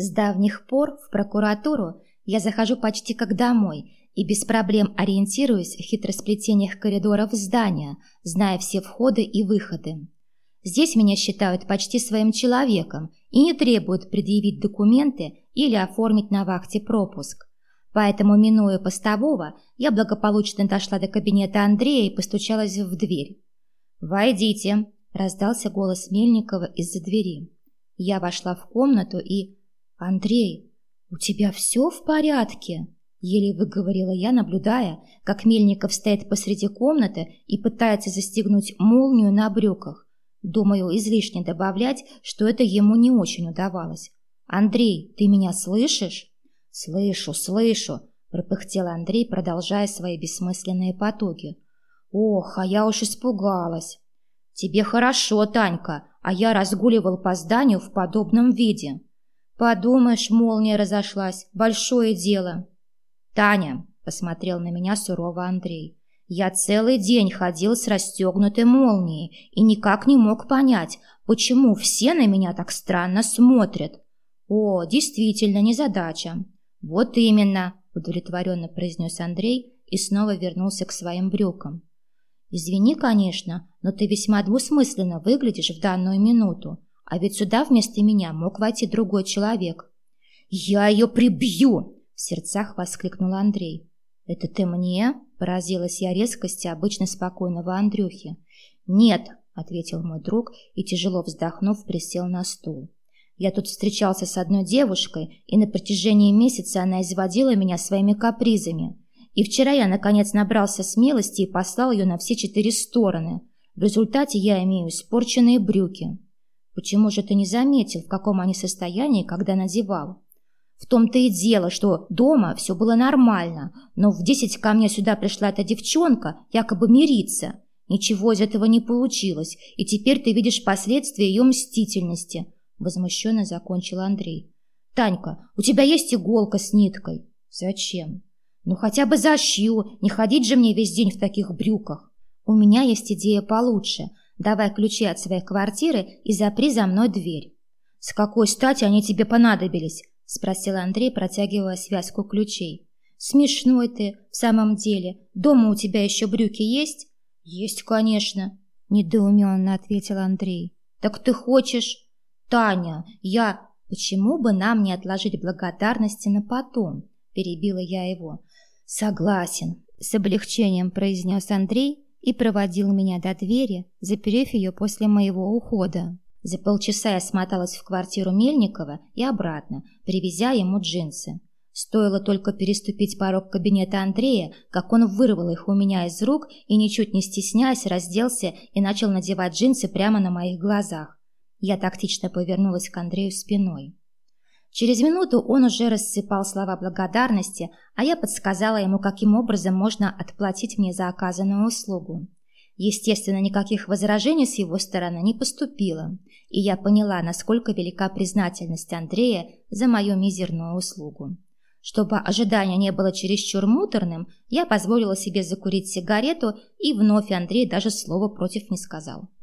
С давних пор в прокуратуру я захожу почти как домой и без проблем ориентируюсь в хитросплетениях коридоров здания, зная все входы и выходы. Здесь меня считают почти своим человеком и не требуют предъявить документы или оформить на вахте пропуск. Поэтому, минуя постового, я благополучно дошла до кабинета Андрея и постучалась в дверь. «Войдите», – раздался голос Мельникова из-за двери. Я вошла в комнату и «Андрей, у тебя все в порядке?» Еле выговорила я, наблюдая, как Мельников стоит посреди комнаты и пытается застегнуть молнию на брюках. Думаю, излишне добавлять, что это ему не очень удавалось. «Андрей, ты меня слышишь?» «Слышу, слышу», — пропыхтел Андрей, продолжая свои бессмысленные потуги. «Ох, а я уж испугалась». «Тебе хорошо, Танька, а я разгуливал по зданию в подобном виде». Подумаешь, молния разошлась. Большое дело. Таня, посмотрел на меня сурово Андрей. Я целый день ходил с расстегнутой молнией и никак не мог понять, почему все на меня так странно смотрят. О, действительно, незадача. Вот именно, удовлетворенно произнес Андрей и снова вернулся к своим брюкам. Извини, конечно, но ты весьма двусмысленно выглядишь в данную минуту. А ведь сюда вместо меня мог войти другой человек. «Я ее прибью!» — в сердцах воскликнул Андрей. «Это ты мне?» — поразилась я резкости обычно спокойного Андрюхи. «Нет», — ответил мой друг и, тяжело вздохнув, присел на стул. «Я тут встречался с одной девушкой, и на протяжении месяца она изводила меня своими капризами. И вчера я, наконец, набрался смелости и послал ее на все четыре стороны. В результате я имею испорченные брюки». Почему же ты не заметил, в каком они состоянии, когда надевал? В том-то и дело, что дома все было нормально, но в десять ко мне сюда пришла эта девчонка, якобы мириться. Ничего из этого не получилось, и теперь ты видишь последствия ее мстительности. Возмущенно закончил Андрей. Танька, у тебя есть иголка с ниткой? Зачем? Ну хотя бы зашью, не ходить же мне весь день в таких брюках. У меня есть идея получше – Давай ключи от своей квартиры и запри за мной дверь. С какой стати они тебе понадобились? спросил Андрей, протягивая связку ключей. Смешной ты, в самом деле. Дома у тебя еще брюки есть? Есть, конечно, недоуменно ответил Андрей. Так ты хочешь? Таня, я... Почему бы нам не отложить благодарности на потом? Перебила я его. Согласен, с облегчением произнес Андрей и проводил меня до двери, заперев ее после моего ухода. За полчаса я смоталась в квартиру Мельникова и обратно, привезя ему джинсы. Стоило только переступить порог кабинета Андрея, как он вырвал их у меня из рук и, ничуть не стесняясь, разделся и начал надевать джинсы прямо на моих глазах. Я тактично повернулась к Андрею спиной. Через минуту он уже рассыпал слова благодарности, а я подсказала ему, каким образом можно отплатить мне за оказанную услугу. Естественно, никаких возражений с его стороны не поступило, и я поняла, насколько велика признательность Андрея за мою мизерную услугу. Чтобы ожидание не было чересчур муторным, я позволила себе закурить сигарету, и вновь Андрей даже слова против не сказал.